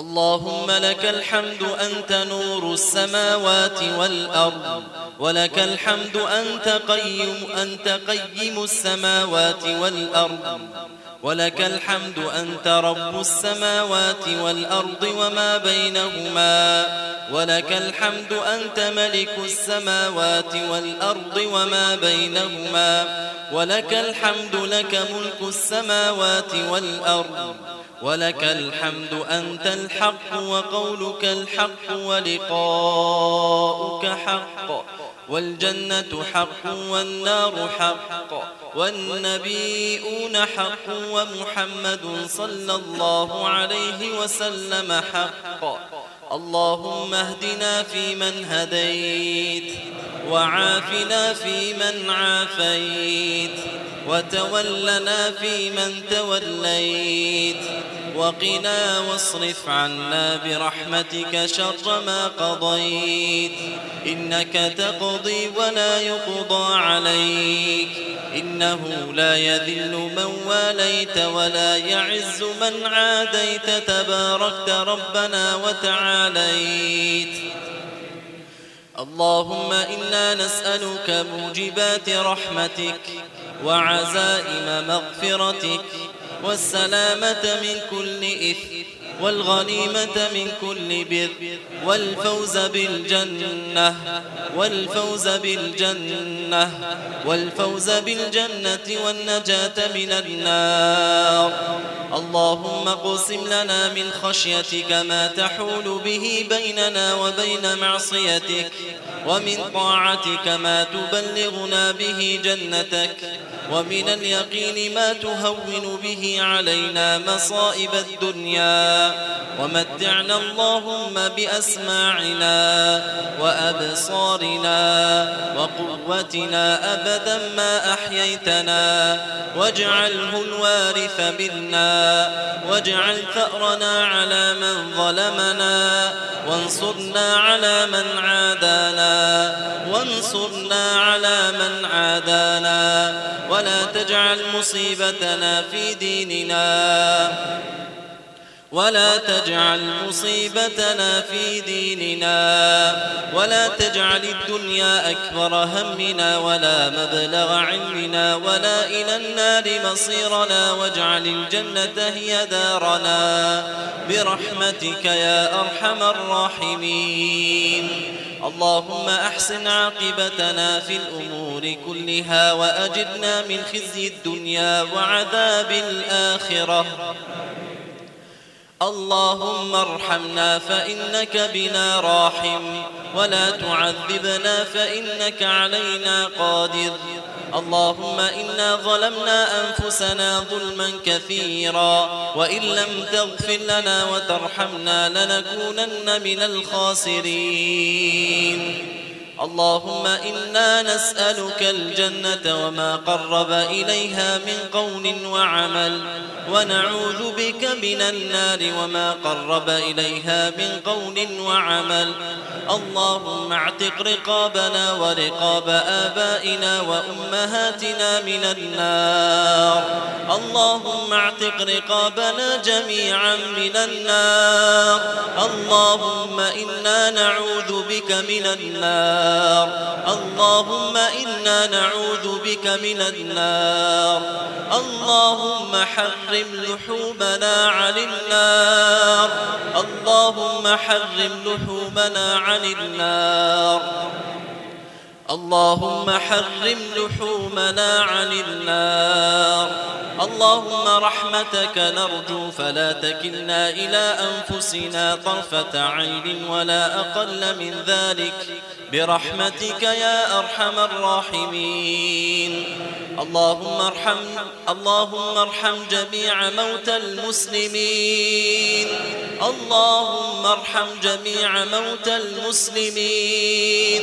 اللهم لك الحمد أنت نور السماوات والأرض ولك الحمد أنت قيم, أنت قيم السماوات والأرض ولك الحمد أنت رب السماوات والأرض وما بينهما ولك الحمد أنت ملك السماوات والأرض وما بينهما ولك الحمد لك ملك السماوات والأرض. ولك الحمد أنت الحق وقولك الحق ولقاؤك حق والجنة حق والنار حق والنبيون حق ومحمد صلى الله عليه وسلم حق اللهم اهدنا فيمن هديت وعافنا فيمن عافيت وتولنا فيمن توليت. وقنا واصرف عنا برحمتك شر ما قضيت. إنك تقضي ولا يقضى عليك. إنه لا يذل من واليت ولا يعز من عاديت. تباركت ربنا وتعاليت. اللهم إنا نسألك موجبات رحمتك وعزائم مغفرتك والسلامة من كل إثم. والغنيمة من كل بر والفوز بالجنة والفوز بالجنة والفوز بالجنة والنجاة من النار. اللهم اقسم لنا من خشيتك ما تحول به بيننا وبين معصيتك ومن طاعتك ما تبلغنا به جنتك. ومن اليقين ما تهون به علينا مصائب الدنيا. ومتعنا اللهم بأسماعنا وأبصارنا وقوتنا أبدا ما أحييتنا. واجعله الوارث منا. واجعل ثأرنا على من ظلمنا. وانصرنا على من عادانا. وانصرنا على من عادانا. ولا تجعل مصيبتنا في ديننا. ولا تجعل مصيبتنا في ديننا. ولا تجعل الدنيا أكبر همنا ولا مبلغ علمنا. ولا إلى النار مصيرنا. واجعل الجنة هي دارنا. برحمتك يا أرحم الراحمين. اللهم أحسن عاقبتنا في الأمور كلها وأجدنا من خزي الدنيا وعذاب الآخرة. اللهم ارحمنا فإنك بنا راحم ولا تعذبنا فإنك علينا قادر. اللهم إنا ظلمنا أنفسنا ظلما كثيرا وإن لم تغفر لنا وترحمنا لنكونن من الخاسرين. اللهم إنا نسألك الجنة وما قرب إليها من قول وعمل ونعوذ بك من النار وما قرب إليها من قول وعمل. اللهم اعتق رقابنا ورقاب آبائنا وأمهاتنا من النار. اللهم اعتق رقابنا جميعا من النار. اللهم إنا نعوذ بك من النار. اللهم إنا نعوذ بك من النار. اللهم حرم لحومنا عن النار. اللهم حرم لحومنا عن النار. اللهم حرم لحومنا عن النار. اللهم رحمتك نرجو فلا تكلنا إلى أنفسنا طرفة عين ولا أقل من ذلك. برحمتك يا أرحم الراحمين. اللهم ارحم اللهم ارحم جميع موتى المسلمين. اللهم ارحم جميع موتى المسلمين.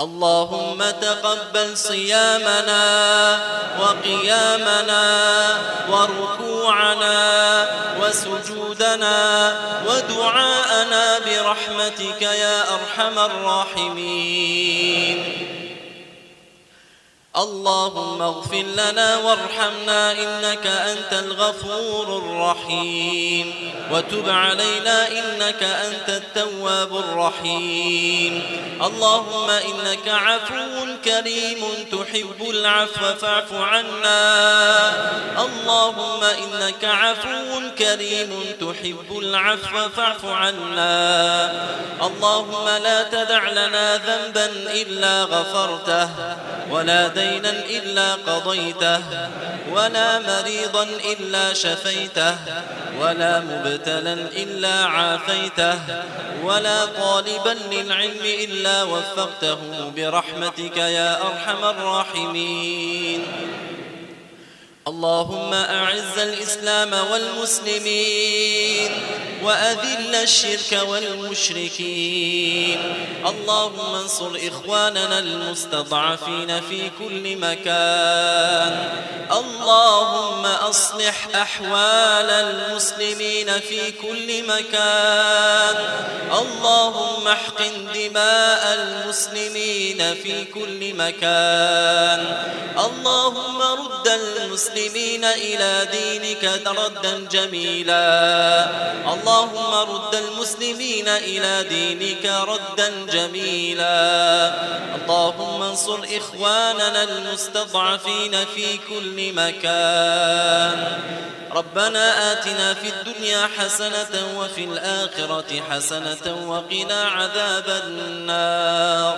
اللهم تقبل صيامنا وقيامنا وركوعنا وسجودنا ودعاءنا برحمتك يا أرحم الراحمين. اللهم اغفر لنا وارحمنا إنك أنت الغفور الرحيم وتب علينا إنك أنت التواب الرحيم اللهم إنك عفو كريم تحب العفو فاعف عنا اللهم إنك عفو كريم تحب العفو فاعف عنا. اللهم لا تدع لنا ذنبا إلا غفرته ولا دينا إلا قضيته ولا مريضا إلا شفيته ولا مبتلا إلا عافيته ولا طالبا للعلم إلا وفقته برحمتك يا أرحم الراحمين. اللهم أعز الإسلام والمسلمين. وأذل الشرك والمشركين. اللهم انصر إخواننا المستضعفين في كل مكان. اللهم أصلح أحوال المسلمين في كل مكان. اللهم احقن دماء المسلمين في كل مكان. اللهم رد المسلمين إلى دينك ردا جميلا. اللهم رد المسلمين إلى دينك ردا جميلا. اللهم انصر إخواننا المستضعفين في كل مكان. ربنا آتنا في الدنيا حسنة وفي الآخرة حسنة وقنا عذاب النار.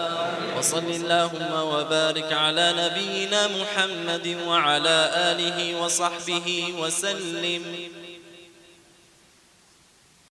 وصل اللهم وبارك على نبينا محمد وعلى آله وصحبه وسلم.